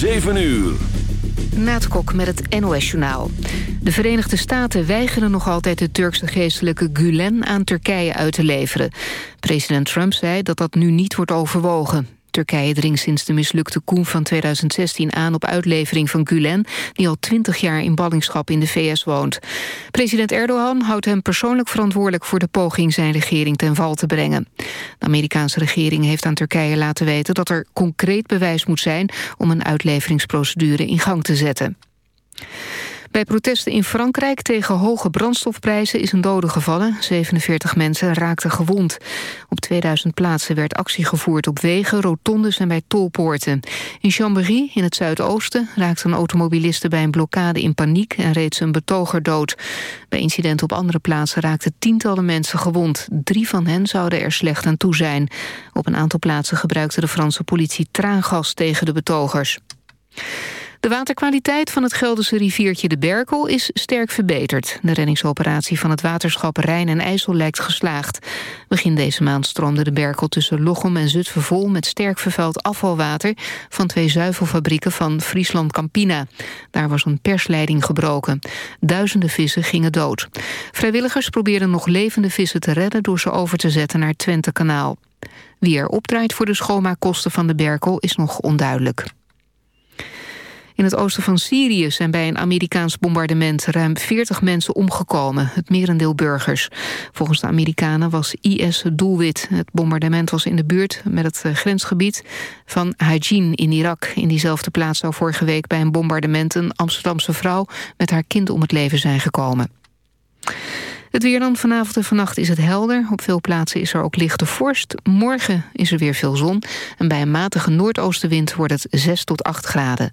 7 uur. Kok met het NOS-journaal. De Verenigde Staten weigeren nog altijd de Turkse geestelijke Gulen aan Turkije uit te leveren. President Trump zei dat dat nu niet wordt overwogen. Turkije dringt sinds de mislukte coup van 2016 aan op uitlevering van Gulen... die al twintig jaar in ballingschap in de VS woont. President Erdogan houdt hem persoonlijk verantwoordelijk... voor de poging zijn regering ten val te brengen. De Amerikaanse regering heeft aan Turkije laten weten... dat er concreet bewijs moet zijn om een uitleveringsprocedure in gang te zetten. Bij protesten in Frankrijk tegen hoge brandstofprijzen is een dode gevallen. 47 mensen raakten gewond. Op 2000 plaatsen werd actie gevoerd op wegen, rotondes en bij tolpoorten. In Chambéry, in het zuidoosten, raakten automobilisten bij een blokkade in paniek en reed een betoger dood. Bij incidenten op andere plaatsen raakten tientallen mensen gewond. Drie van hen zouden er slecht aan toe zijn. Op een aantal plaatsen gebruikte de Franse politie traangas tegen de betogers. De waterkwaliteit van het Gelderse riviertje de Berkel is sterk verbeterd. De reddingsoperatie van het waterschap Rijn en IJssel lijkt geslaagd. Begin deze maand stroomde de Berkel tussen Lochem en Zutphen vol... met sterk vervuild afvalwater van twee zuivelfabrieken van Friesland Campina. Daar was een persleiding gebroken. Duizenden vissen gingen dood. Vrijwilligers proberen nog levende vissen te redden... door ze over te zetten naar Twentekanaal. Wie er opdraait voor de schoonmaakkosten van de Berkel is nog onduidelijk. In het oosten van Syrië zijn bij een Amerikaans bombardement ruim 40 mensen omgekomen, het merendeel burgers. Volgens de Amerikanen was IS het doelwit. Het bombardement was in de buurt met het eh, grensgebied van Hajin in Irak. In diezelfde plaats zou vorige week bij een bombardement een Amsterdamse vrouw met haar kind om het leven zijn gekomen. Het weer dan vanavond en vannacht is het helder. Op veel plaatsen is er ook lichte vorst. Morgen is er weer veel zon. En bij een matige noordoostenwind wordt het 6 tot 8 graden.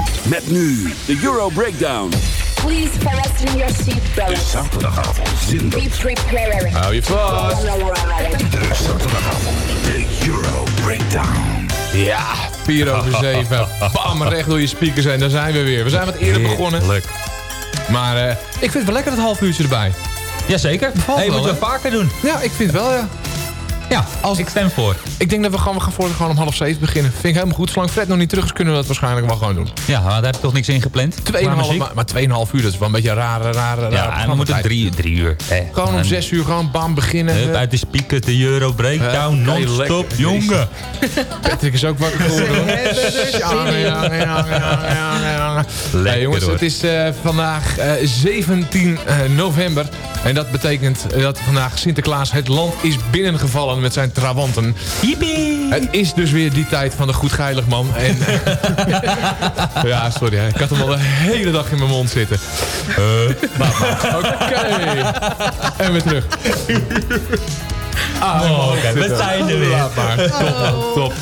Met nu de Euro Breakdown. Please fasten your seatbelts. Zaterdagavond zin Be prepared. Hou je vast. de zaterdagavond de Euro Breakdown. Ja, 4 over 7. Bam, recht door je speakers heen. Daar zijn we weer. We zijn wat eerder begonnen. Leuk. Maar eh, ik vind het wel lekker dat half uurtje erbij. Jazeker. Bevalt Hey, moeten we hè? vaker doen. Ja, ik vind het wel, ja. Ja, als ik stem voor. Ik denk dat we gewoon, we gaan voor gewoon om half zeven beginnen. Vind ik helemaal goed. Zolang Fred nog niet terug is, kunnen we dat waarschijnlijk wel gewoon doen. Ja, daar heb ik toch niks in gepland. Qua 2,5, muziek. maar, maar 2,5 uur, dat is wel een beetje een rare, rare, rare Ja, en dan moet het programmatijd. drie, drie uur. hè. Gewoon om 6 uur gewoon bam beginnen. hup, uit de speakers, de Euro Breakdown, Hup, non-stop, jongen. Patrick is ook wakker geworden. Lekker, Nee, jongens, hoor. het is eh, vandaag eh, 17 eh, november. En dat betekent dat vandaag Sinterklaas het land is binnengevallen met zijn trawanten. Yippie! Het is dus weer die tijd van de goedgeilig man. En, ja, sorry. hè. Ik had hem al de hele dag in mijn mond zitten. Maar, maar, Oké. En weer terug. Oh, oké, we zijn er weer. Top, man, top.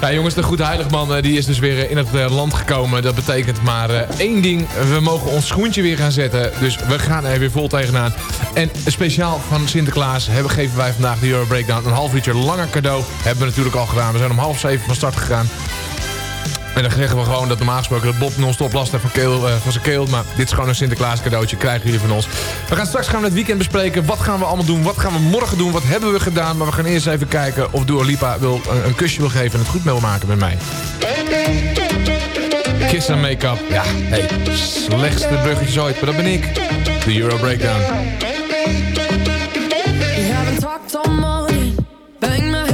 Ja, jongens, de Goede Heiligman eh, die is dus weer eh, in het eh, land gekomen. Dat betekent maar één ding. We mogen ons schoentje weer gaan zetten. Dus we gaan er weer vol tegenaan. En speciaal van Sinterklaas hebben, geven wij vandaag de Euro Breakdown een half uurtje langer cadeau. Hebben we natuurlijk al gedaan. We zijn om half zeven van start gegaan. En dan zeggen we gewoon dat normaal gesproken Bob non-stop last heeft van, keel, eh, van zijn keel. Maar dit is gewoon een Sinterklaas cadeautje. Krijgen jullie van ons. We gaan straks gaan we het weekend bespreken. Wat gaan we allemaal doen? Wat gaan we morgen doen? Wat hebben we gedaan? Maar we gaan eerst even kijken of Dua Lipa wil, een, een kusje wil geven en het goed wil maken met mij. Kiss en make-up. Ja, hey, slechtste bruggetjes ooit. Maar dat ben ik. De Euro Breakdown. We haven't talked all morning. Bang my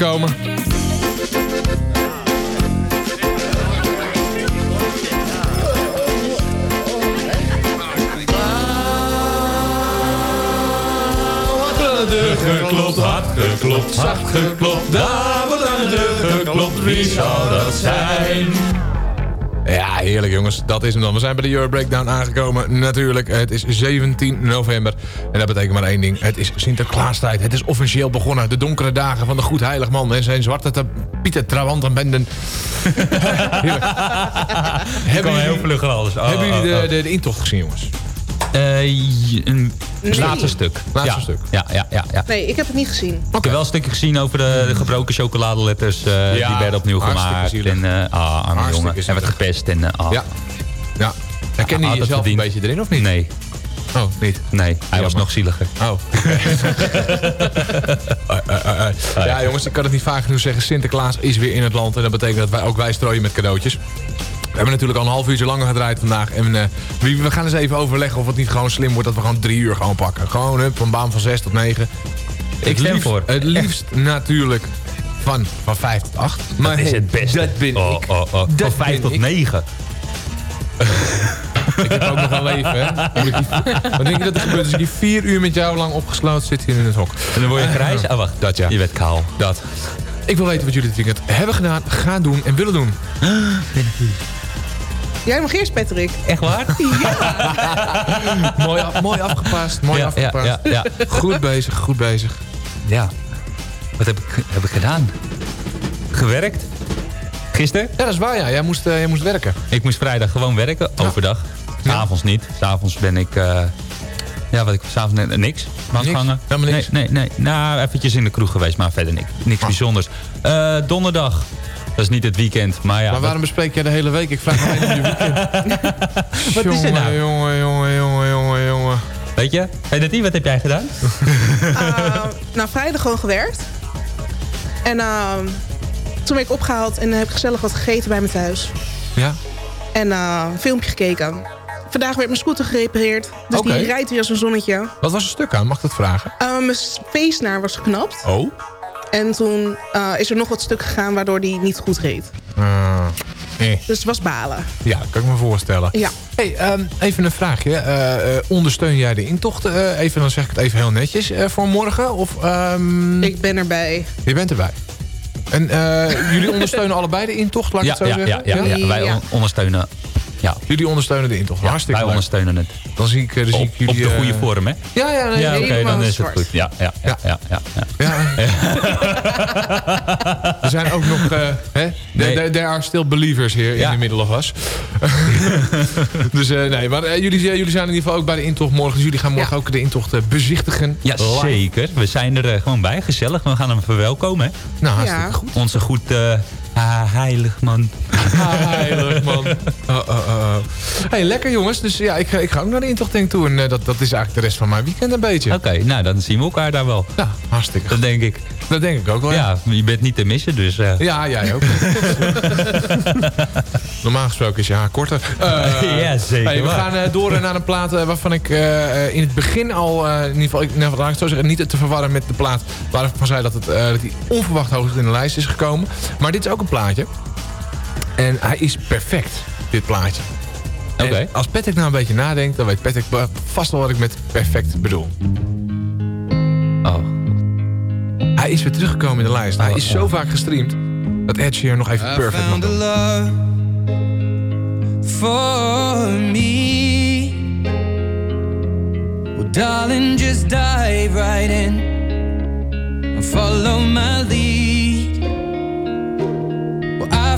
in Dat is hem dan. We zijn bij de Euro Breakdown aangekomen. Natuurlijk, het is 17 november. En dat betekent maar één ding. Het is Sinterklaastijd. Het is officieel begonnen. De donkere dagen van de Goed Heilig Man. En zijn zwarte te Pieter Trawantenbenden. Hebben jullie- heel vlug alles. Oh, Hebben jullie oh, de, oh. de, de intocht gezien, jongens? Eh, j- een laatste stuk. Laatste ja. stuk. Ja, ja, ja, ja. Nee, ik heb het niet gezien. Ik heb wel een stukje gezien over de, de gebroken chocoladeletters. eh, Ja, die werden opnieuw gemaakt. zielig. En, eh ah, arme jongen. Hij werd gepest. En, eh, ah. Ja. Herkende je jezelf een beetje erin, of niet? Nee, Oh, niet? nee. Hij was nog zieliger. Oh. Eh. ja, jongens, ik kan het niet vaak genoeg zeggen. Sinterklaas is weer in het land. En dat betekent dat wij ook wij strooien met cadeautjes. We hebben natuurlijk al een half uurtje langer gedraaid vandaag. En eh, we, gaan eens even overleggen of het niet gewoon slim wordt dat we gewoon drie uur gaan pakken. Gewoon hup, een baan van zes tot negen. Ik stem liefst, voor. Het liefst natuurlijk van, van vijf tot acht. Maar dat is het beste. Dat ben oh, ik. Oh, oh. Dat Van vijf tot ik. negen. Ik heb ook nog een leven, hè. Wat denk je dat er gebeurt als ik die vier uur met jou lang opgesloten zit hier in het hok? En dan word je grijs? Oh, wacht. Dat ja. Je werd kaal. Dat. Ik wil weten wat jullie dit weekend hebben gedaan, gaan doen en willen doen. Jij mag eerst, Patrick. Echt waar? mooi, af- mooi afgepast, mooi Ja, afgepast. ja, ja, ja. Goed bezig, goed bezig. Ja. Wat heb ik, heb ik gedaan? Gewerkt? Gisteren? Ja, dat is waar, ja. Jij moest, eh, jij moest werken. Ik moest vrijdag gewoon werken, overdag. S'avonds niet. S'avonds ben ik... eh, ja, wat ik s'avonds net niks. Bank Niks? hangen. Helemaal niks? Nee, nee, nee. Nou, eventjes in de kroeg geweest, maar verder niks. Niks bijzonders. Eh, donderdag. Dat is niet het weekend, maar ja. maar waarom bespreek jij de hele week? Ik vraag me alleen om je weekend. Wat is er nou? Jongen, jongen, jongen, jongen, jongen. Weet je? Weet het niet? Wat heb jij gedaan? Uh, nou, vrijdag gewoon gewerkt. En ehm, toen ben ik opgehaald en heb ik gezellig wat gegeten bij me thuis. Ja? En eh, een filmpje gekeken. Vandaag werd mijn scooter gerepareerd. Dus die rijdt weer als een zonnetje. Wat was het stuk aan? Mag ik dat vragen? Eh, mijn feestnaar was geknapt. Oh? En toen eh, is er nog wat stuk gegaan waardoor die niet goed reed. Ah, eh. Dus het was balen. Ja, kan ik me voorstellen. Ja. Hey, ehm, even een vraagje. Eh, eh, ondersteun jij de intocht? eh, even, dan zeg ik het even heel netjes eh, voor morgen. Of, ehm, Ik ben erbij. Je bent erbij. En eh, jullie ondersteunen allebei de intocht, laat ik Ja, het zo ja, ja, zeggen? ja, ja. Wij Ja. on- ondersteunen... Ja, Jullie ondersteunen de intocht. Hartstikke wij leuk. ondersteunen het. Dan zie ik, eh, dan zie ik jullie... op de goede eh, vorm, hè? Ja, ja, nee, Ja, oké, dan is het goed. Ja, ja, ja, ja, ja. ja. Ja. er zijn ook nog... eh hè? Nee. There, there are still believers here Ja. in the middle of us. dus eh, nee, maar jullie, jullie zijn in ieder geval ook bij de intocht morgen. Dus jullie gaan morgen Ja. ook de intocht bezichtigen. Ja, Live. zeker. We zijn er gewoon bij. Gezellig. We gaan hem verwelkomen, hè? Nou, hartstikke Ja. goed. Onze goed... ah, heilig man. Ah, heilig, man. Oh, oh, oh, oh. Hey, lekker jongens. Dus ja, ik, ga- ik ga ook naar de intocht denk toe. En eh, dat, dat is eigenlijk de rest van mijn weekend een beetje. Oké, nou dan zien we elkaar daar wel. Ja, hartstikke Dat denk ik. Dat denk ik ook wel. Ja, je bent niet te missen, dus... eh, ja jij ook. Normaal gesproken is je haar korter. Eh, Ja, zeker hey, we gaan door naar een plaat waarvan ik in het begin al... in ieder geval, ik, nou, laat ik het zo zeggen, niet te verwarren met de plaat... waarvan ik van zei dat, het, dat hij onverwacht hoog in de lijst is gekomen. Maar dit is ook een plaatje. En hij is perfect, dit plaatje. Oké. Als Patrick nou een beetje nadenkt, dan weet Patrick vast wel wat ik met perfect bedoel. Oh, Hij is weer teruggekomen in de lijst. Hij Oh, is ja. zo vaak gestreamd dat Ed Sheeran nog even perfect mag doen. for me. Well, darling, just dive right in and follow my lead.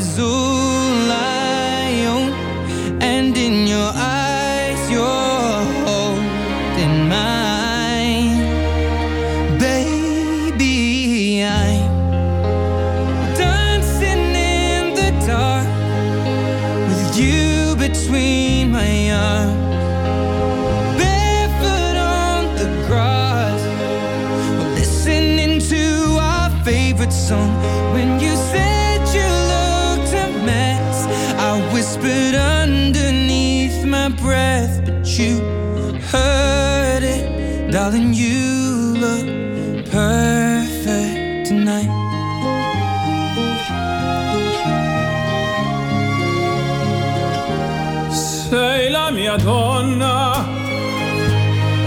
Jésus you heard it, darling. You look perfect tonight. Sei la mia donna,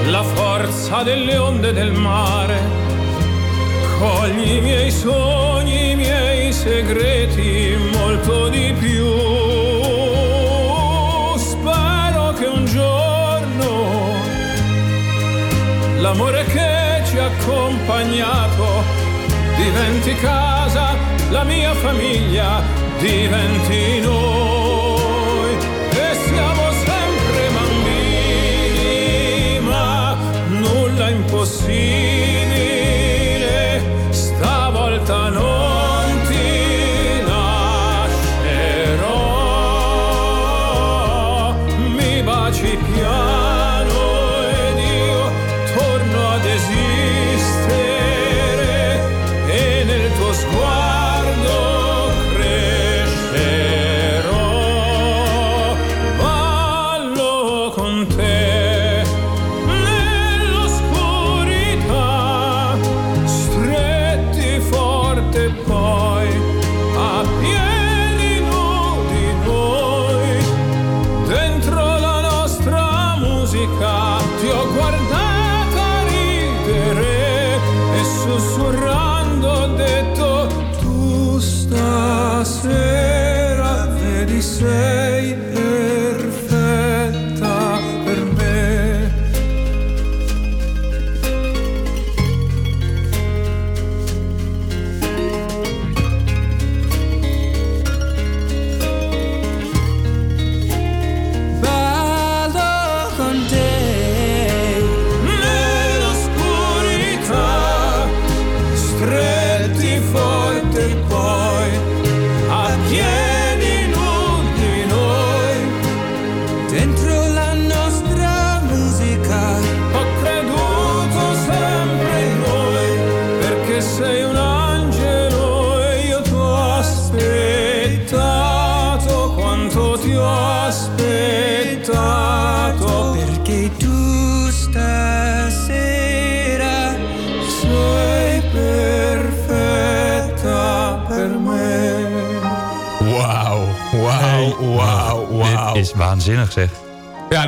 la forza delle onde del mare. Cogli i miei sogni, i miei segreti, molto di più. L'amore che ci ha accompagnato diventi casa, la mia famiglia diventi noi. E siamo sempre bambini, ma nulla impossibile,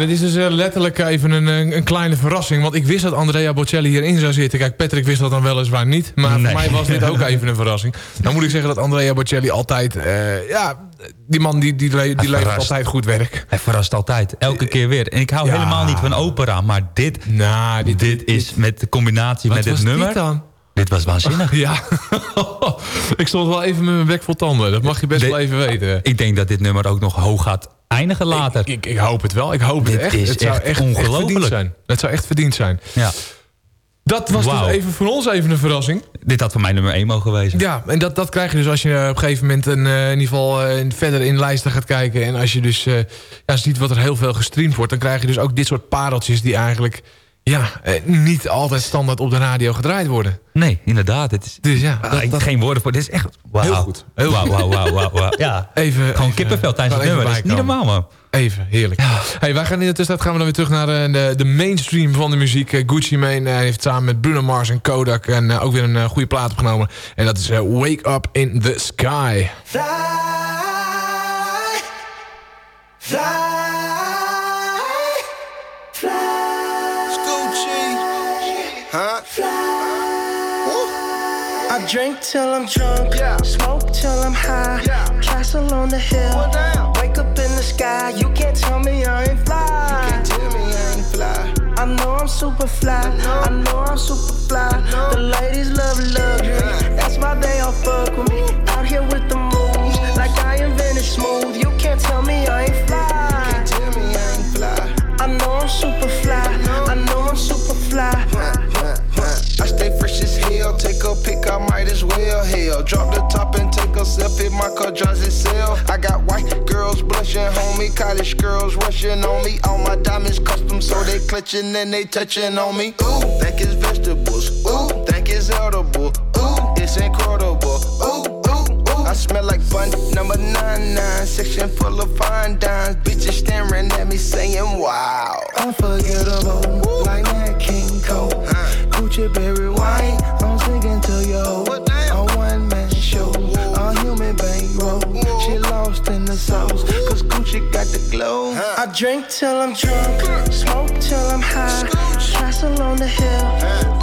dit is dus eh, letterlijk even een, een, kleine verrassing. Want ik wist dat Andrea Bocelli hierin zou zitten. Kijk, Patrick wist dat dan weliswaar niet. Maar Nee. voor mij was dit ook even een verrassing. Dan moet ik zeggen dat Andrea Bocelli altijd... eh, ja, die man die, die, le- die levert altijd goed werk. Hij verrast altijd. Elke keer weer. En ik hou Ja. helemaal niet van opera. Maar dit, Nou, dit, dit is met de combinatie met dit nummer. dit dan? Dit was waanzinnig. Ja, ik stond wel even met mijn bek vol tanden. Dat mag je best wel even weten. Ik denk dat dit nummer ook nog hoog gaat eindigen later. Ik, ik, ik hoop het wel. Ik hoop Dit het echt. is het zou echt ongelooflijk. zijn. Het zou echt verdiend zijn. ja. Dat was dus even voor ons even een verrassing. Dit had voor mij nummer 1 mogen wezen. Ja, en dat, dat krijg je dus als je eh, op een gegeven moment een, eh, in ieder geval eh, verder in lijsten gaat kijken. En als je dus ja, ziet wat er heel veel gestreamd wordt, dan krijg je dus ook dit soort pareltjes die eigenlijk ja, eh, niet altijd standaard op de radio gedraaid worden. Nee, inderdaad. Het is, Dus ja, Ah, dat, ik- dat- geen woorden voor. Dit is echt wauw. Heel goed. Heel wauw, wauw, wauw, wauw, wauw. Ja, even, gewoon even- kippenvel tijdens het nummer. Dat is niet normaal, man. Even, heerlijk. Hey, wij gaan in de tussentijd gaan we dan weer terug naar de, de, de mainstream van de muziek. Eh, Gucci Mane eh, heeft samen met Bruno Mars en Kodak en, eh, ook weer een eh, goede plaat opgenomen. En dat is eh, Wake Up in the Sky. Fly, fly, Huh? I drink till I'm drunk, yeah. smoke till I'm high. Yeah. Castle on the hill, wake up in the sky. You can't tell me I ain't fly. You can't Tell me I ain't fly. I know I'm super fly. I know I'm super fly. The ladies love luxury. That's why they all fuck with me. Out here with the moves, like I invented smooth. You can't tell me I ain't fly. You can't Tell me I ain't fly. I know I'm super fly. Take I might as well. Hell, drop the top and take a selfie. My car drives itself. I got white girls blushing, homie. College girls rushing on me. All my diamonds custom, so they clutching and they touching on me. Ooh, think it's vegetables. Ooh, think it's edible. Ooh, it's incredible. Ooh, ooh, ooh. I smell like bun number nine nine. Section full of fine dimes. Bitches staring at me saying, wow. Unforgettable, like that King Gucci berry wine, I'm singing to yo. A one man show, a human bankroll. She lost in the sauce, cause Gucci got the glow. I drink till I'm drunk, smoke till I'm high. Castle on the hill,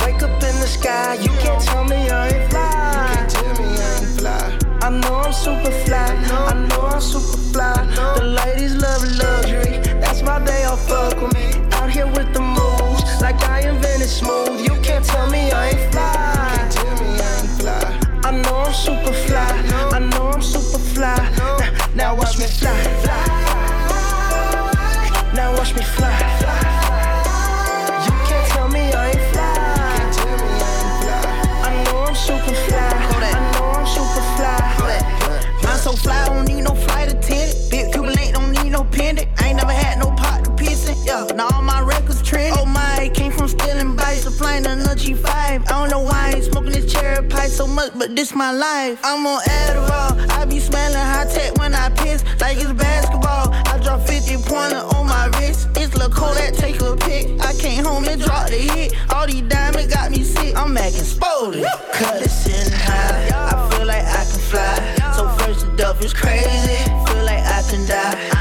wake up in the sky. You can't tell me I ain't fly. Tell me I ain't fly. I know I'm super fly. I know I'm super fly. The ladies love luxury. That's why they all fuck with me. Out here with the moves, like I invented smooth. You can't tell me I ain't fly. I fly. Know I'm super fly. I know I'm super fly. Now, now watch me fly. Now watch me fly. You can't tell me I ain't fly. Tell me I fly. Know I'm super fly. I know I'm super fly. I'm so fly, I don't need no flight so much, but this my life. I'm on Adderall. I be smelling high tech when I piss, like it's basketball. I drop 50 pointer on my wrist. It's Lil' that take a pic. I came home and dropped the hit. All these diamonds got me sick. I'm acting spotted. Cut it sitting high. I feel like I can fly. So first the duff is crazy. Feel like I can die.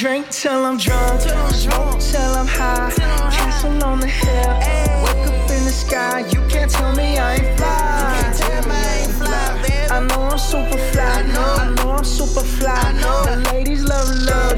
Drink till I'm drunk, smoke till I'm high. Castle on the hill, wake up in the sky. You can't tell me I ain't fly. I know I'm super fly. I know I'm super fly. The ladies love luxury.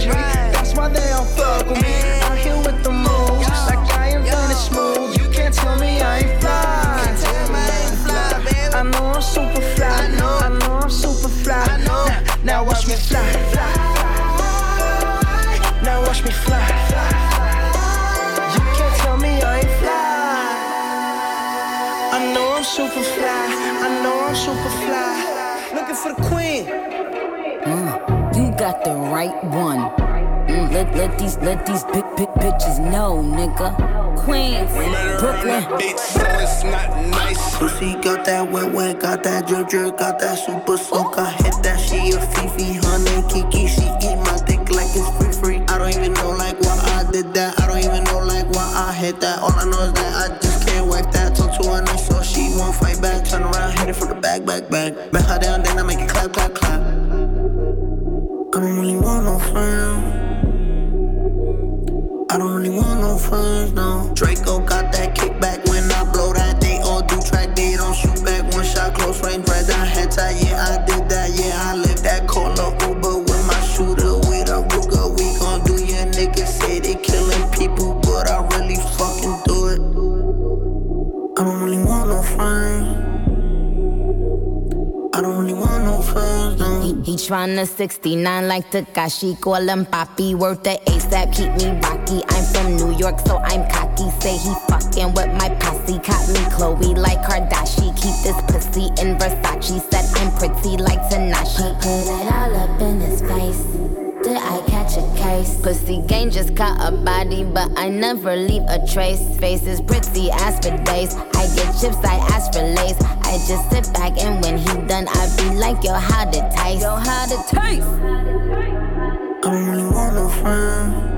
Got the right one. Mm, let, let these let these big big bitches know, nigga. Queens, Brooklyn. So it's not nice. Pussy got that wet wet, got that drip drip, got that super soak. I hit that she a Fifi, honey Kiki. She eat my dick like it's free free. I don't even know like why I did that. I don't even know like why I hit that. All I know is that I just can't wipe that. Talk to her nice, so she won't fight back. Turn around, hit it from the back, back, back. Bet her down, then I make it clap, clap, clap. I don't really want no friends, no. Draco got that kickback tryna 69 like Takashi, call him Papi, worth the ASAP, keep me rocky. I'm from New York, so I'm cocky. Say he fucking with my posse, caught me Chloe like Kardashian. Keep this pussy in Versace, said I'm pretty like Tanashi. Put it all up in his face. Did I catch a case? Pussy gang just caught a body, but I never leave a trace. Face is pretty as for days. I get chips, I ask for lace. I just sit back and when he done, I be like, yo, how to taste? Yo, how to taste? I don't really want no friends.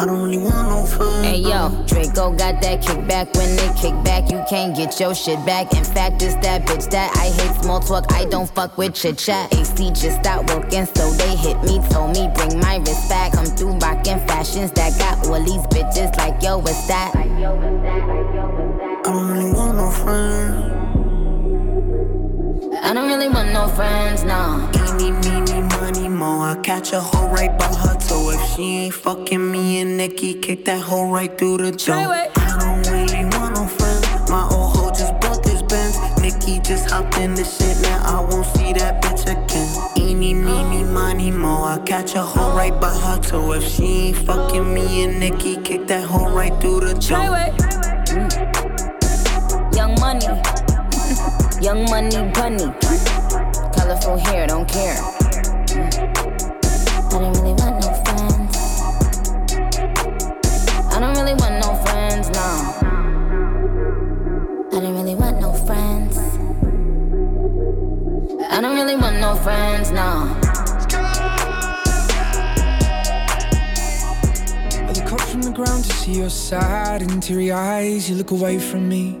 I don't really want no friends. Hey yo, Draco got that kickback. When they kick back, you can't get your shit back. In fact, it's that bitch that I hate small talk. I don't fuck with chit chat. AC just stopped working, so they hit me. Told me bring my wrist back. Come through rockin' fashions that got all these bitches like yo, what's that? I don't really want no friends. I don't really want no friends, no. Eeny, meeny, money, mo. I catch a hoe right by her toe. If she ain't fucking me and Nikki, kick that hoe right through the door. I don't really want no friends. My old hoe just bought this Benz. Nikki just hopped in the shit, now I won't see that bitch again. Eeny, meeny, money, mo. I catch a hoe right by her toe. If she ain't fucking me and Nikki, kick that hoe right through the door. Mm. Young money, young money bunny. Colorful hair, don't care. I don't really want no friends. I don't really want no friends, no. I don't really want no friends. I don't really want no friends, no. I look up from the ground to see your sad and teary eyes. You look away from me,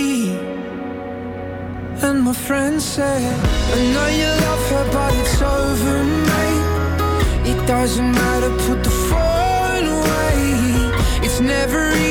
And my friend said, I know you love her, but it's over, mate. It doesn't matter, put the phone away. It's never easy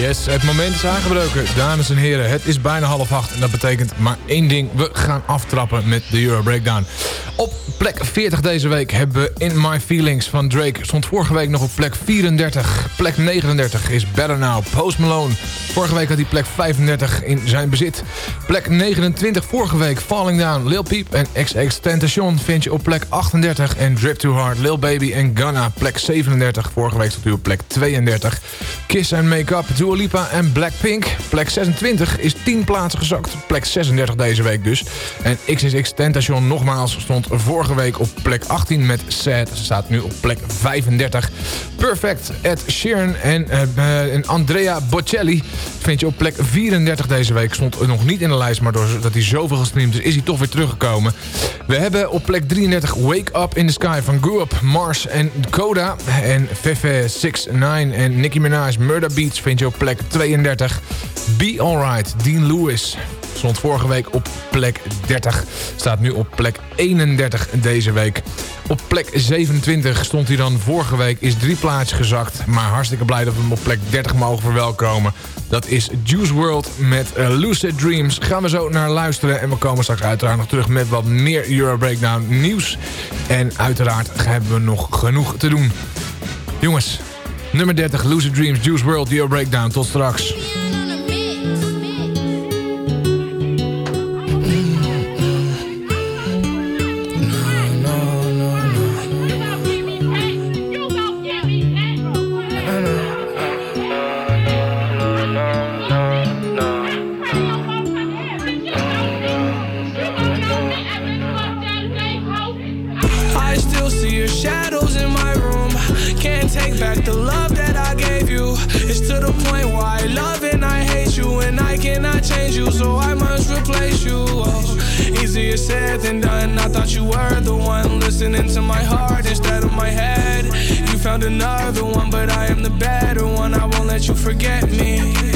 Yes, het moment is aangebroken. Dames en heren, het is bijna half acht. En dat betekent maar één ding. We gaan aftrappen met de Euro Breakdown. Op plek 40 deze week hebben we In My Feelings van Drake. Stond vorige week nog op plek 34. Plek 39 is Better Now, Post Malone. Vorige week had hij plek 35 in zijn bezit. Plek 29 vorige week Falling Down, Lil Peep en XX Tentation vind je op plek 38. En Drip Too Hard, Lil Baby en Gunna, plek 37. Vorige week stond hij op plek 32. Kiss and Make Up, Dua Lipa en Blackpink. Plek 26 is 10 plaatsen gezakt. Plek 36 deze week dus. En XXX Tentation nogmaals stond vorige week op plek 18 met Sad. Ze staat nu op plek 35. Perfect, Ed Sheeran en, eh, en Andrea Bocelli vind je op plek 34 deze week. Stond nog niet in de lijst, maar doordat hij zoveel gestreamd is, is hij toch weer teruggekomen. We hebben op plek 33 Wake Up in the Sky van Grew Up, Mars en Coda. En Fefe 69 en Nicki Minaj Murder Beats vind je op plek 32. Be Alright, Dean Lewis stond vorige week op plek 30. Staat nu op plek 31 deze week. Op plek 27 stond hij dan vorige week. Is drie plaatsen gezakt. Maar hartstikke blij dat we hem op plek 30 mogen verwelkomen. Dat is Juice World met eh, Lucid Dreams. Gaan we zo naar luisteren. En we komen straks uiteraard nog terug met wat meer Euro Breakdown nieuws. En uiteraard hebben we nog genoeg te doen. Jongens, nummer 30 Lucid Dreams, Juice World, Euro Breakdown. Tot straks. It's to the point where I love and I hate you, and I cannot change you, so I must replace you. Oh, easier said than done. I thought you were the one listening to my heart instead of my head. You found another one, but I am the better one. I won't let you forget me.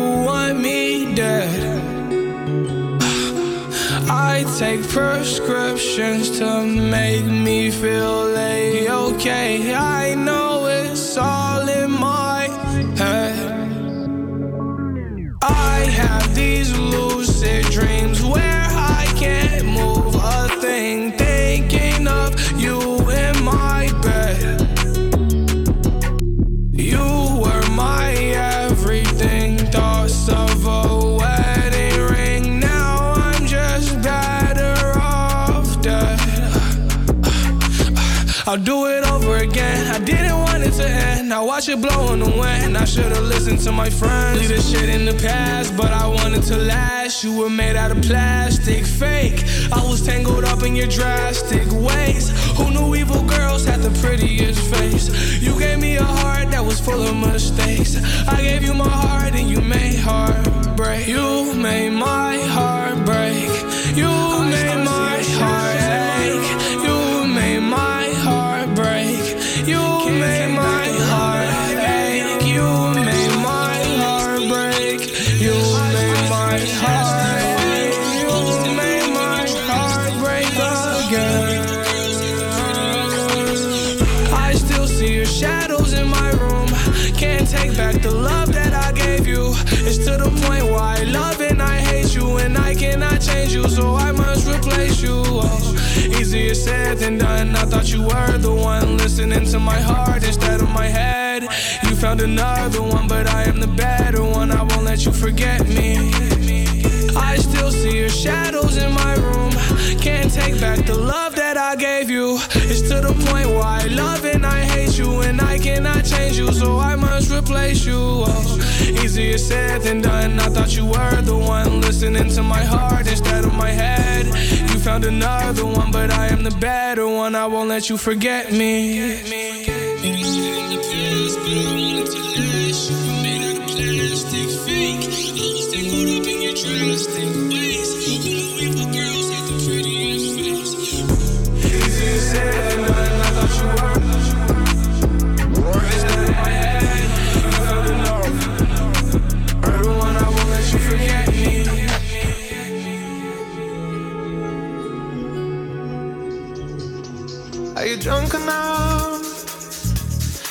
I take prescriptions to make me feel a-okay. I know it's all in my head. I have these lucid dreams I'll do it over again. I didn't want it to end. Now watch it blow in the wind. I should've listened to my friends. Leave this shit in the past, but I wanted to last. You were made out of plastic, fake. I was tangled up in your drastic ways. Who knew evil girls had the prettiest face? You gave me a heart that was full of mistakes. I gave you my heart and you made heartbreak. You made my heart break. You made you, so I must replace you. Oh, easier said than done. I thought you were the one listening to my heart instead of my head. You found another one, but I am the better one. I won't let you forget me. I still see your shadows in my room. Can't take back the love I gave you. It's to the point where I love and I hate you, and I cannot change you, so I must replace you. Oh, easier said than done. I thought you were the one listening to my heart instead of my head. You found another one, but I am the better one. I won't let you forget me.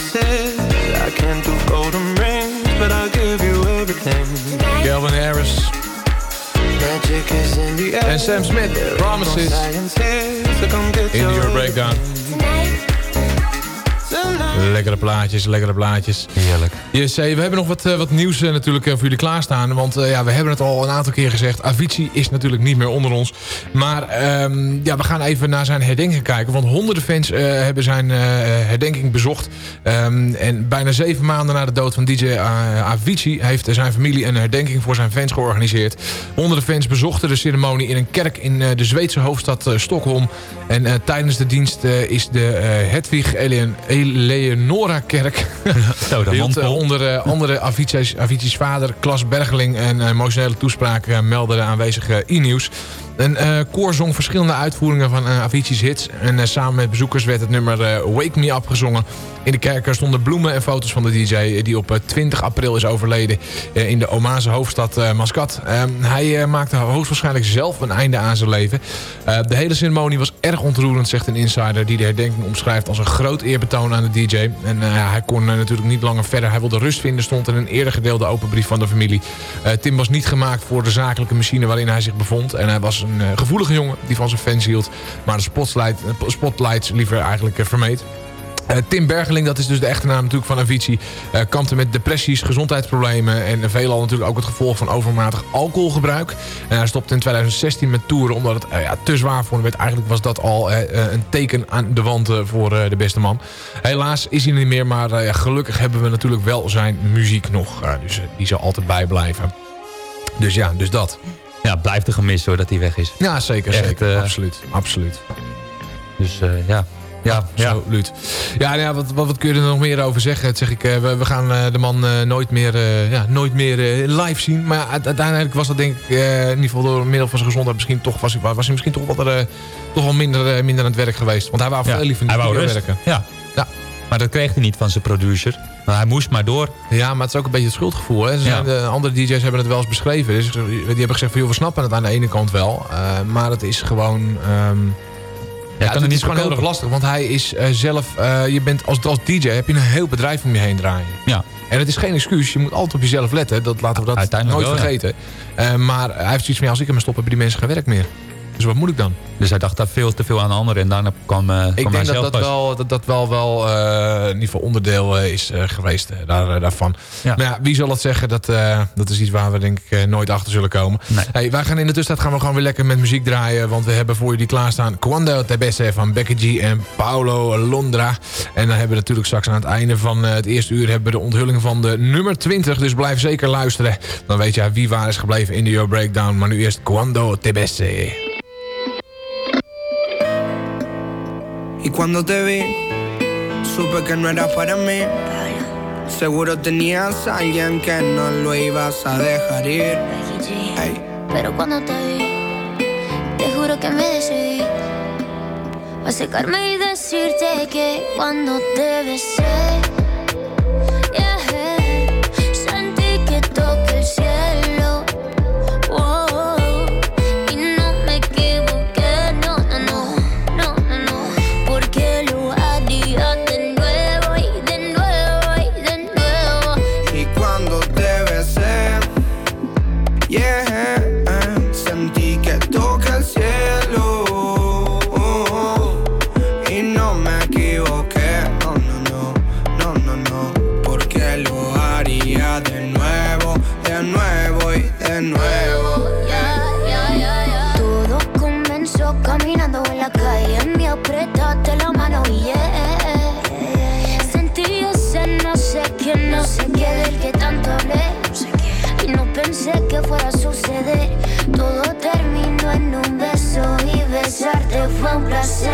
Promises. I can't do golden rings, but I'll give you everything. Calvin Harris Magic is in the air. en Sam Smith, Promises. In your Your Breakdown. Lekkere plaatjes, lekkere plaatjes. Heerlijk. Yes, hey, we hebben nog wat, eh, wat nieuws eh, natuurlijk eh, voor jullie klaarstaan. Want ja, we hebben het al een aantal keer gezegd. Avicii is natuurlijk niet meer onder ons. Maar ehm, ja, we gaan even naar zijn herdenking kijken. Want honderden fans hebben zijn herdenking bezocht. Ehm, en bijna zeven maanden na de dood van DJ Avicii... heeft zijn familie een herdenking voor zijn fans georganiseerd. Honderden fans bezochten de ceremonie in een kerk... in de Zweedse hoofdstad Stockholm. En tijdens de dienst is de Hedwig Eleon- Eleonora-kerk... Zo, de eh, onder eh, andere Avicii's vader, Klas Bergeling... en een emotionele toespraak eh, meldde de aanwezige e-nieuws. Een eh, koor zong verschillende uitvoeringen van eh, Avicii's hits. En eh, samen met bezoekers werd het nummer eh, Wake Me Up gezongen. In de kerk er stonden bloemen en foto's van de DJ... eh, die op eh, 20 april is overleden eh, in de Omaanse hoofdstad eh, Mascat. Eh, hij eh, maakte hoogstwaarschijnlijk zelf een einde aan zijn leven. Eh, de hele ceremonie was erg ontroerend, zegt een insider... die de herdenking omschrijft als een groot eerbetoon aan de DJ. En eh, hij kon eh, natuurlijk niet langer verder. Hij wilde rust vinden, stond in een eerder gedeelde open brief van de familie. Eh, Tim was niet gemaakt voor de zakelijke machine waarin hij zich bevond. En hij was een eh, gevoelige jongen die van zijn fans hield. Maar de spotlight, eh, spotlights liever eigenlijk eh, vermeed. Eh, Tim Bergeling, dat is dus de echte naam natuurlijk van Avicii... eh, kampte met depressies, gezondheidsproblemen... en veelal natuurlijk ook het gevolg van overmatig alcoholgebruik. En hij stopte in 2016 met toeren omdat het eh, ja, te zwaar voor hem werd. Eigenlijk was dat al een teken aan de wand voor de beste man. Helaas is hij niet meer, maar ja, gelukkig hebben we natuurlijk wel zijn muziek nog. Dus die zal altijd bijblijven. Dus ja, dus dat. Ja, blijft er gemist hoor dat hij weg is. Ja, zeker, Echt, zeker. absoluut, absoluut. Dus ja. Ja. Absoluut. Ja, nou ja wat, wat, wat kun je er nog meer over zeggen? Dat zeg ik, eh, we, we gaan eh, de man eh, nooit meer, ja, nooit meer live zien. Maar uiteindelijk was dat denk ik in ieder geval door middel van zijn gezondheid misschien toch, was, hij- was hij misschien toch, wat er, toch wel minder, minder aan het werk geweest. Want hij wou Ja, veel liever niet werken. Ja. Ja. Maar dat kreeg hij niet van zijn producer. Maar hij moest maar door. Ja, maar het is ook een beetje het schuldgevoel. Hè? Zijn, de andere DJ's hebben het wel eens beschreven. Dus die hebben gezegd van, joh, we snappen het aan de ene kant wel. maar het is gewoon... ehm, ja, kan het, is gewoon heel erg lastig. Want hij is eh, zelf... eh, je bent als, als DJ heb je een heel bedrijf om je heen draaien. Ja. En het is geen excuus. Je moet altijd op jezelf letten. Dat laten we dat nooit wel, ja. vergeten. Eh, maar hij heeft zoiets van, ja, als ik ermee stop, hebben die mensen geen werk meer. Dus wat moet ik dan? Dus hij dacht daar veel te veel aan de anderen. En daarna kwam, kwam Ik denk dat dat pas. wel, dat, dat wel, wel eh, in ieder geval onderdeel eh, is geweest daar, daarvan. Maar ja, wie zal het zeggen? Dat, dat is iets waar we denk ik nooit achter zullen komen. Hey, wij gaan in de tussentijd gaan we gewoon weer lekker met muziek draaien. Want we hebben voor jullie klaarstaan Quando te Besse van Becky G en Paolo Londra. En dan hebben we natuurlijk straks aan het einde van het eerste uur... hebben we de onthulling van de nummer 20. Dus blijf zeker luisteren. Dan weet je wie waar is gebleven in de Euro Breakdown. Maar nu eerst Quando te Y cuando te vi, supe que no era para mí. Seguro tenías a alguien que no lo ibas a dejar ir. Pero cuando te vi, te juro que me decidí a acercarme y decirte que cuando te besé, que fuera a suceder. Todo terminó en un beso y besarte fue un placer.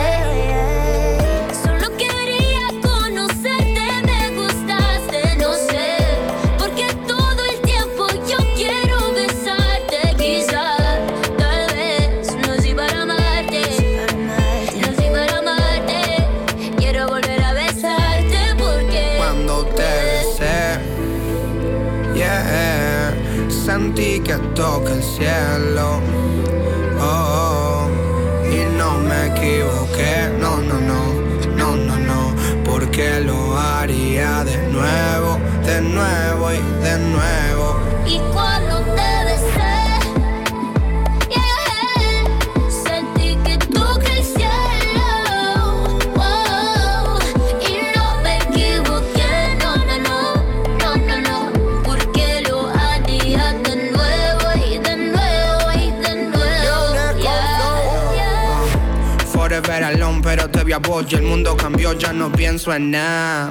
y el mundo cambió, ya no pienso en nada.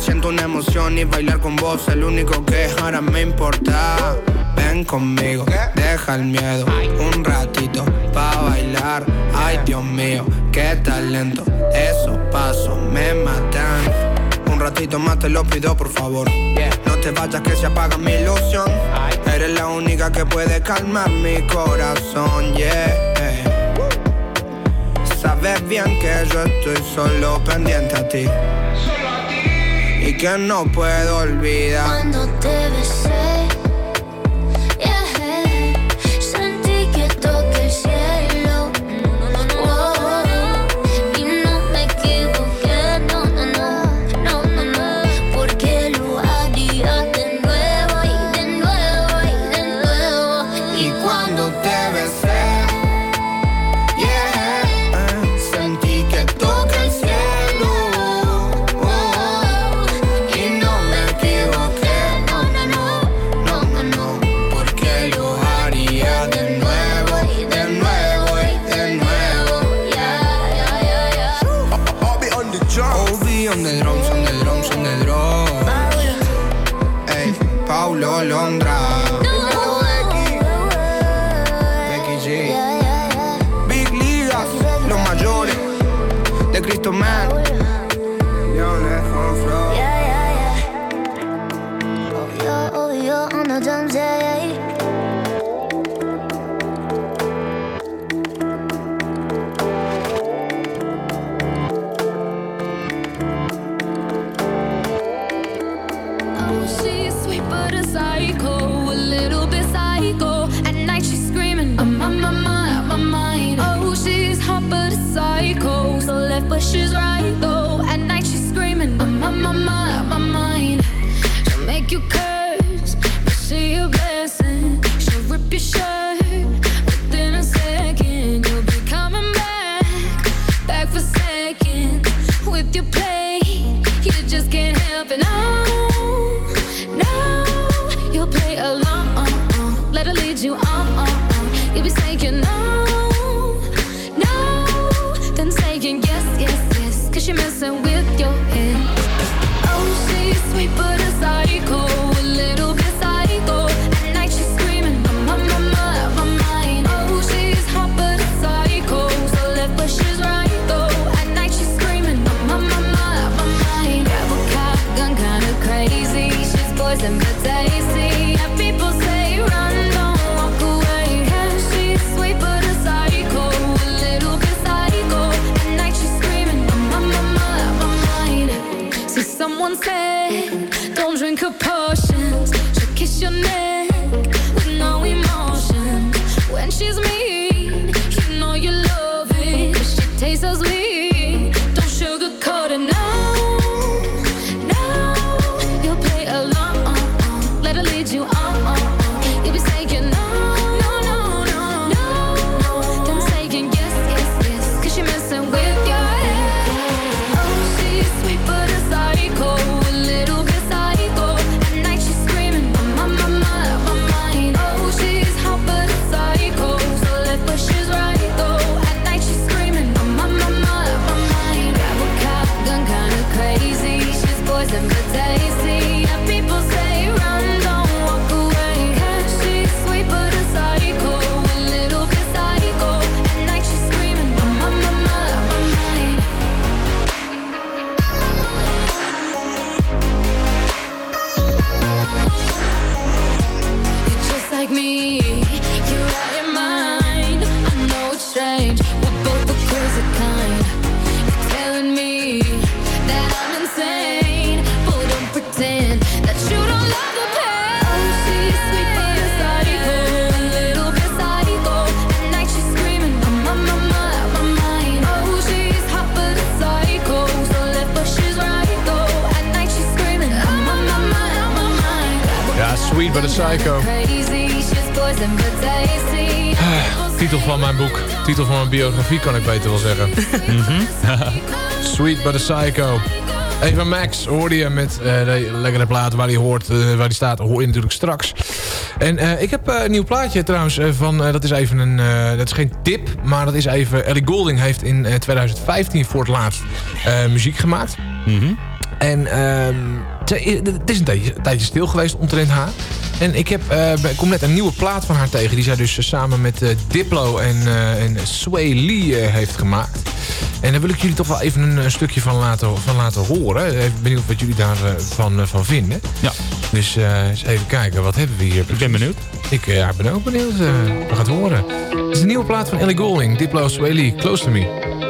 Siento una emoción y bailar con vos, el único que ahora me importa. Ven conmigo, deja el miedo, un ratito pa' bailar. Ay, Dios mío, qué talento, esos pasos me matan. Un ratito más te lo pido, por favor. No te vayas que se apaga mi ilusión. Eres la única que puede calmar mi corazón, yeah sabes bien que yo estoy solo pendiente a ti. Solo a ti. Y que no puedo olvidar. Cuando te besé. man. Sweet but a Psycho. Tasty. Titel van mijn boek. Titel van mijn biografie kan ik beter wel zeggen. Mhm. Sweet but a Psycho. Eva Max hoorde je met eh, de lekkere plaat waar hij hoort, eh, waar die staat, hoor je natuurlijk straks. En eh, ik heb eh, een nieuw plaatje trouwens van, eh, dat is even een, eh, dat is geen tip, maar dat is even, Ellie Golding heeft in eh, 2015 voor het laatst eh, muziek gemaakt. En ehm, het is een tijdje, een tijdje stil geweest omtrent haar. En ik, heb, eh, ik kom net een nieuwe plaat van haar tegen... die zij dus eh, samen met eh, Diplo en, eh en Sway Lee eh, heeft gemaakt. En daar wil ik jullie toch wel even een, stukje van laten, van laten horen. Even benieuwd wat jullie daarvan van, eh, van vinden. Ja. Dus eh, eens even kijken, wat hebben we hier? Ik ben benieuwd. Ik eh, ja, ben ook benieuwd. eh, we gaan het horen. Het is een nieuwe plaat van Ellie Goulding, Diplo, Sway Lee, Close to Me.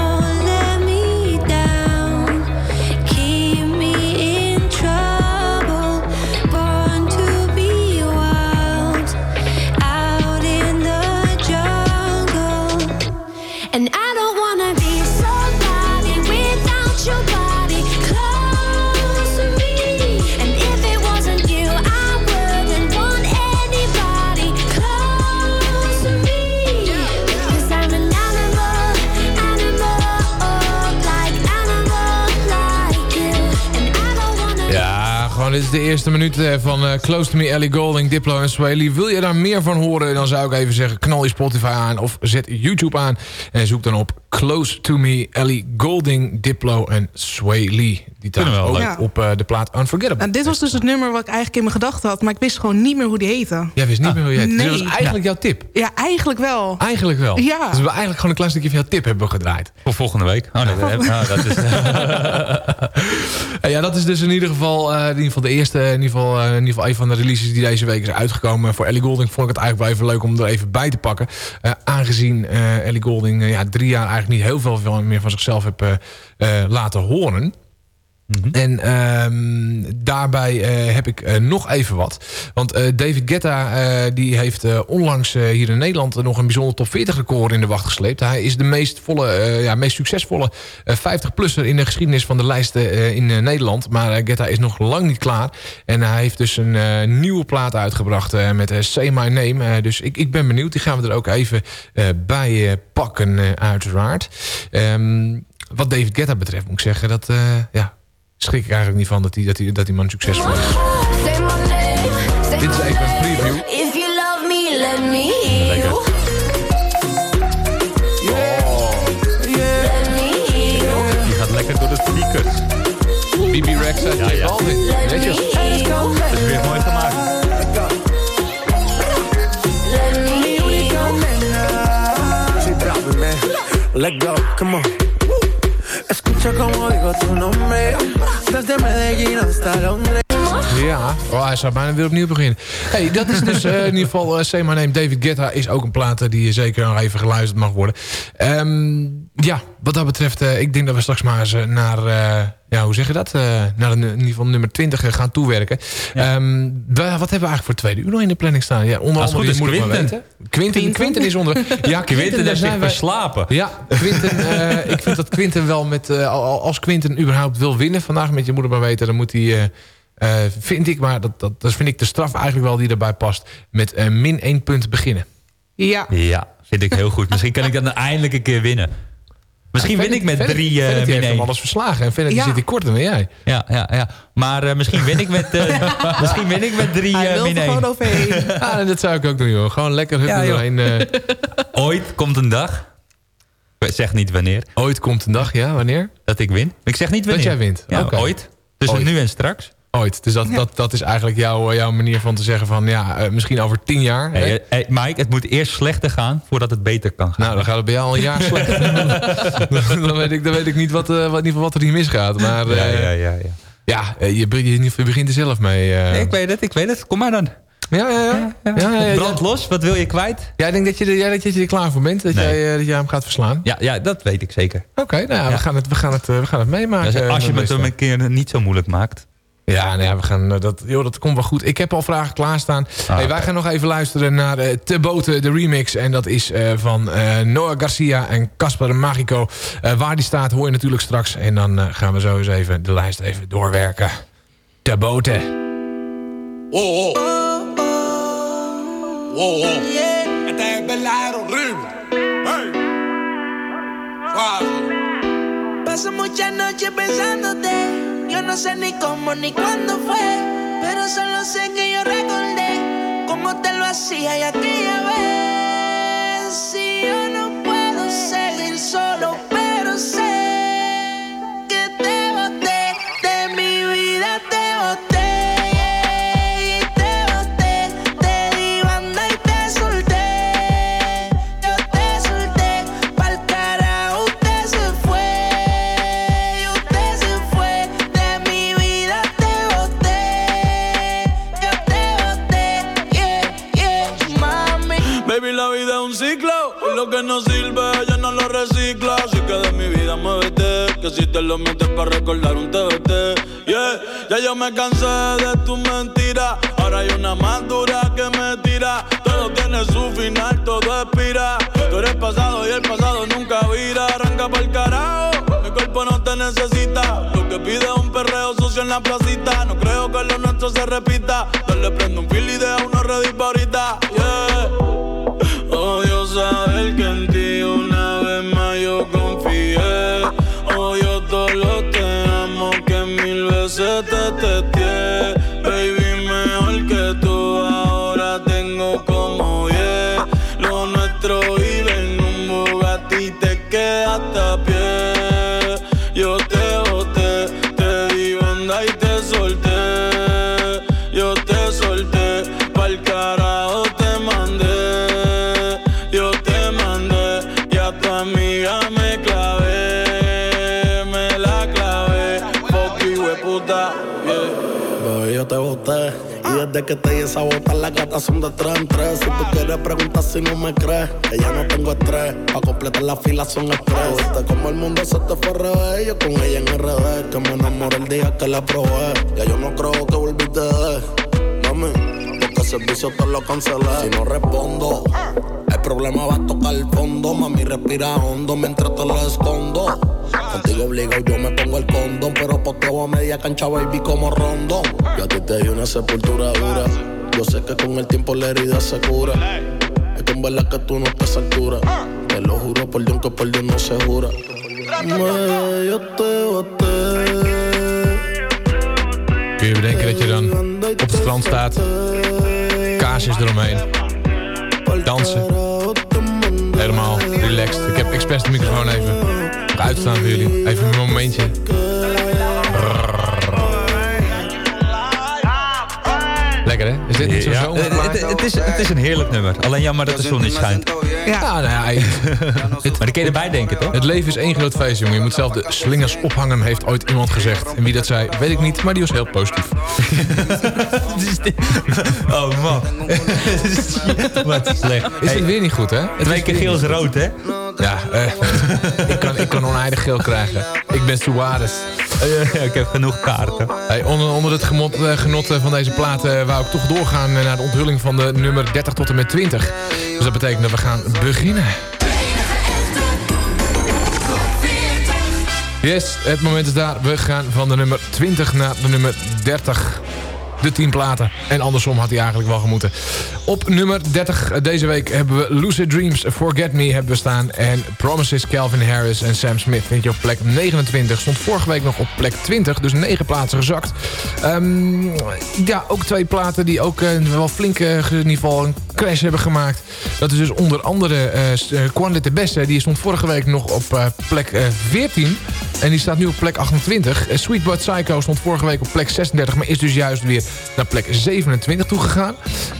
Gewoon dit is de eerste minuut eh, van eh, Close to Me, Ellie Golding, Diplo en Sway Lee. Wil je daar meer van horen, dan zou ik even zeggen... knal je Spotify aan of zet YouTube aan... en zoek dan op Close to Me, Ellie Golding, Diplo en Sway Lee. Die wel ook op eh, de plaat Unforgettable. Nou, dit was dus het nummer wat ik eigenlijk in mijn gedachten had, maar ik wist gewoon niet meer hoe die heette. Jij wist niet meer hoe je het. nee. Dat was eigenlijk jouw tip. Ja, eigenlijk wel. Eigenlijk wel. Ja. Dus we hebben eigenlijk gewoon een klein stukje van jouw tip hebben gedraaid. Voor volgende week. Oh, nee, dat, heb- nou, dat is... Ja, dat is dus in ieder geval, eh, in ieder geval de eerste, in ieder geval, eh, in ieder geval een van de releases die deze week is uitgekomen. Voor Ellie Golding vond ik het eigenlijk wel even leuk om er even bij te pakken. Eh, aangezien eh, Ellie Golding ja, drie jaar eigenlijk niet heel veel meer van zichzelf heb eh, eh, horen. En ehm, daarbij eh, heb ik eh, nog even wat. Want eh, David Guetta die heeft onlangs hier in Nederland nog een bijzonder top 40 record in de wacht gesleept. Hij is de meest, volle, ja, meest succesvolle eh, 50-plusser in de geschiedenis van de lijsten in Nederland. Maar Guetta is nog lang niet klaar. En hij heeft dus een nieuwe plaat uitgebracht met Say My Name. Dus ik, ik ben benieuwd. Die gaan we er ook even bij pakken uiteraard. Ehm, wat David Guetta betreft moet ik zeggen dat... ja, schrik ik eigenlijk niet van dat die, dat die, dat die man succesvol is. Dit is even een preview. If you love me, let me lekker door de speakers. BB Rex uit Ja, J ja. Balvin. Netjes. Dat is weer mooi gemaakt. Let go, come on. Ja, oh, hij zou bijna weer opnieuw beginnen. Hey, dat is dus eh, in ieder geval uh, Say My Name. David Guetta is ook een plaat eh, die zeker nog even geluisterd mag worden. Ehm, ja, wat dat betreft, eh, ik denk dat we straks maar eens eh, naar, eh, ja, hoe zeg je dat? Eh, naar een, in ieder geval nummer 20 eh, gaan toewerken. Ehm, wa- wat hebben we eigenlijk voor tweede uur nog in de planning staan? Ja, onder Als het andere, is, Quinten. Quinten, Quinten is onder... Ja, Quinten daar zijn zich wij- verslapen. Ja, Quinten, eh, ik vind dat Quinten wel met... eh, al- als Quinten überhaupt wil winnen vandaag met je moeder maar weten... dan moet hij, eh, eh, vind ik, maar dat, dat, dat vind ik de straf eigenlijk wel die erbij past... met eh, min één punt beginnen. Ja. Ja, vind ik heel goed. Misschien kan ik dan eindelijk een keer winnen. Misschien win ik met drie eh Vanity min heeft hem alles verslagen. En Vanity Ja. zit hier korter dan jij. Ja, ja, ja. Maar eh, misschien win ik met, eh, misschien win ik met drie Hij eh wil min er gewoon overheen. Ja, dat zou ik ook doen, joh. Gewoon lekker er doorheen. eh. Ooit komt een dag. Ik zeg niet wanneer. ooit komt een dag, ja, wanneer? Dat ik win. Ik zeg niet wanneer. jij wint. Ja. Ooit. Tussen Ooit. nu en straks. Ooit. Dus dat, dat, dat is eigenlijk jouw, eh, jouw manier van te zeggen van... ja, eh, misschien over tien jaar. hè? Hey, eh, hey, Mike, het moet eerst slechter gaan voordat het beter kan gaan. Nou, dan gaat het bij jou al een jaar slecht. dan, dan weet ik, dan weet ik niet wat, eh, wat, in ieder geval wat er hier misgaat. Maar ja, eh, ja, ja, ja. ja, je, je, je begint er zelf mee. eh. Nee, ik weet het, ik weet het. Kom maar dan. ja, ja, ja. ja, ja, ja, Brand los, wat wil je kwijt? Ja, ik denk dat je, er, ja, dat je er klaar voor bent. Dat, Nee. jij, dat jij hem gaat verslaan. Ja, ja, dat weet ik zeker. Oké, nou ja, Ja. we, gaan het, we, gaan het, we gaan het meemaken. Dus als je het hem een keer niet zo moeilijk maakt. Ja, nou ja, we gaan, eh, dat, joh, dat komt wel goed. Ik heb al vragen klaarstaan. hey, wij gaan nog even luisteren naar eh Te Bote, de remix. En dat is eh, van eh, Noah Garcia en Casper Magico. Eh, waar die staat hoor je natuurlijk straks. En dan eh, gaan we zo eens even de lijst even doorwerken. Te Bote. Oh, oh. Oh, oh. Horrible. Hey. Suave. Paso muchas noches pensándote. Yo no sé ni cómo ni cuándo fue. Pero solo sé que yo recordé cómo te lo hacía y aquella vez. Si yo no Que lo para recordar un TBT. Yeah, ya yo me cansé de tu mentira. Ahora hay una más dura que me tira. Todo tiene su final, todo expira. Tú eres pasado y el pasado nunca vira. Arranca para el carajo. Mi cuerpo no te necesita. Lo que pide es un perreo sucio en la placita. No creo que lo nuestro se repita. Dale prendo un fil y deja uno ready pa' ahorita. Yeah. Te bota, las gatas son de tres en tres. Si tú quieres preguntar si no me crees, que ya no tengo estrés. Pa' completar la fila son express. Viste como el mundo se te fue revés. Yo con ella en RD, que me enamoré el día que la probé. Ya yo no creo que volviste de Mami, porque servicio te lo cancelé. Si no respondo, el problema va a tocar el fondo. Mami, respira hondo mientras te lo escondo. Contigo obligo, yo me pongo el condón, pero posteo a media cancha, baby, como rondón. Yo a ti te di una sepultura dura. Yo sé que con el tiempo la herida se cura. Es en verdad que tú no estás a altura. Te lo juro por Dios que por Dios no se jura. Me, yo te boté. Kun je bedenken dat je dan op het strand staat. Kaarsjes eromheen. Dansen. Helemaal relaxed. Ik heb expres de microfoon even uitstaan voor jullie. Even een momentje. Lekker hè? Is dit niet zo Ja, zo? het, het- het is, het is een heerlijk nummer. Alleen jammer dat de zon niet schijnt. Ja, nou ja, Maar dan kun je erbij denken, toch? Het leven is één groot feest, jongen. Je moet zelf de slingers ophangen, heeft ooit iemand gezegd. En wie dat zei, weet ik niet, maar die was heel positief. Oh man. Wat slecht. Is het weer niet goed, hè? Twee keer geel is rood, hè? Ja, eh, ik, kan, ik kan oneindig geel krijgen. Ik ben Suarez. Ja, ik heb genoeg kaarten. Hey, onder, onder het gemot, eh, genot eh, van deze plaat eh, wou ik toch doorgaan eh, naar de onthulling van de nummer 30 tot en met 20. Dus dat betekent dat we gaan beginnen. Yes, het moment is daar. We gaan van de nummer 20 naar de nummer 30. De 10 platen. En andersom had hij eigenlijk wel gemoeten. Op nummer 30 deze week hebben we Lucid Dreams, Forget Me hebben staan. En Promises, Calvin Harris en Sam Smith vind je op plek 29. Stond vorige week nog op plek 20, dus 9 plaatsen gezakt. Ehm, ja, ook twee platen die ook eh, wel flink eh, geval een crash hebben gemaakt. Dat is dus onder andere eh Quan de Besse. Die stond vorige week nog op eh, plek eh, 14. En die staat nu op plek 28. Eh, Sweet But Psycho stond vorige week op plek 36. Maar is dus juist weer naar plek 27 toegegaan.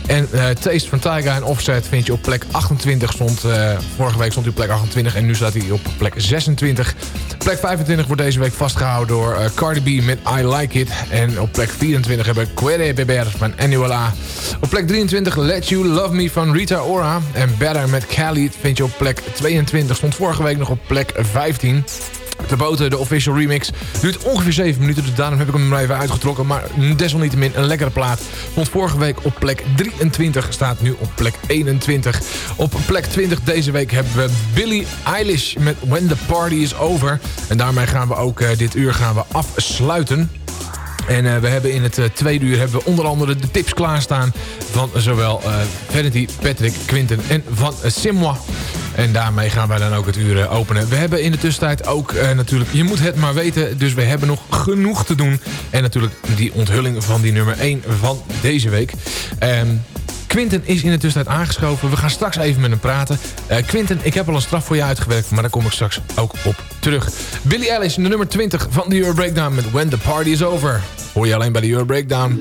En eh, Taste van Tyga en Offset vind je op plek 28. Stond, eh, vorige week stond hij op plek 28. En nu staat hij op plek 26. Plek 25 wordt deze week vastgehouden door eh, Cardi B met I Like It. En op plek 24 hebben we Quere Beber van Annuala. Op plek 23 Let You Love Me van Rita Ora. En Better met Khalid vind je op plek 22. Stond vorige week nog op plek 15. De Boten, de official remix. Duurt ongeveer 7 minuten, dus daarom heb ik hem even uitgetrokken. Maar desalniettemin een lekkere plaat. Vond vorige week op plek 23, staat nu op plek 21. Op plek 20 deze week hebben we Billie Eilish met When the Party is Over. En daarmee gaan we ook eh, dit uur gaan we afsluiten. En eh, we hebben in het eh, tweede uur hebben we onder andere de tips klaarstaan... van zowel Vanity, Patrick, Quinten en van Simwa. En daarmee gaan wij dan ook het uur eh, openen. We hebben in de tussentijd ook eh, natuurlijk... Je moet het maar weten, dus we hebben nog genoeg te doen. En natuurlijk die onthulling van die nummer 1 van deze week. Ehm Quinten is in de tussentijd aangeschoven. We gaan straks even met hem praten. Eh Quinten, ik heb al een straf voor je uitgewerkt, maar daar kom ik straks ook op terug. Billy Ellis, de nummer 20 van de Euro Breakdown met When the Party is Over. Hoor je alleen bij de Euro Breakdown.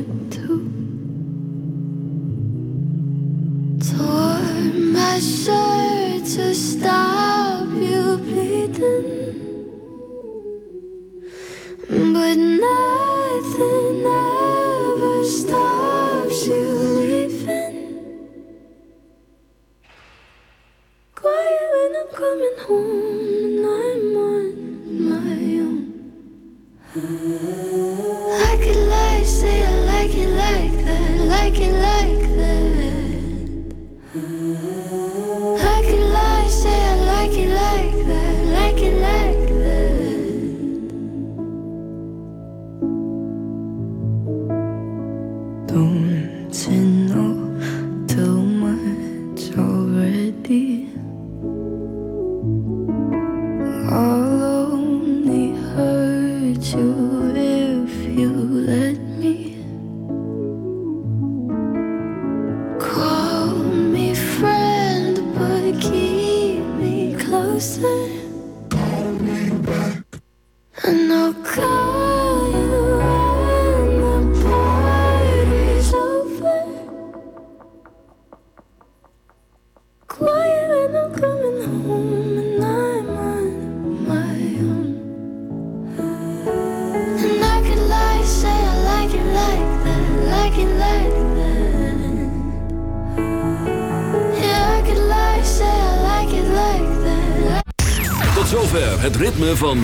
Afford to. Tore my shirt to stop you bleeding.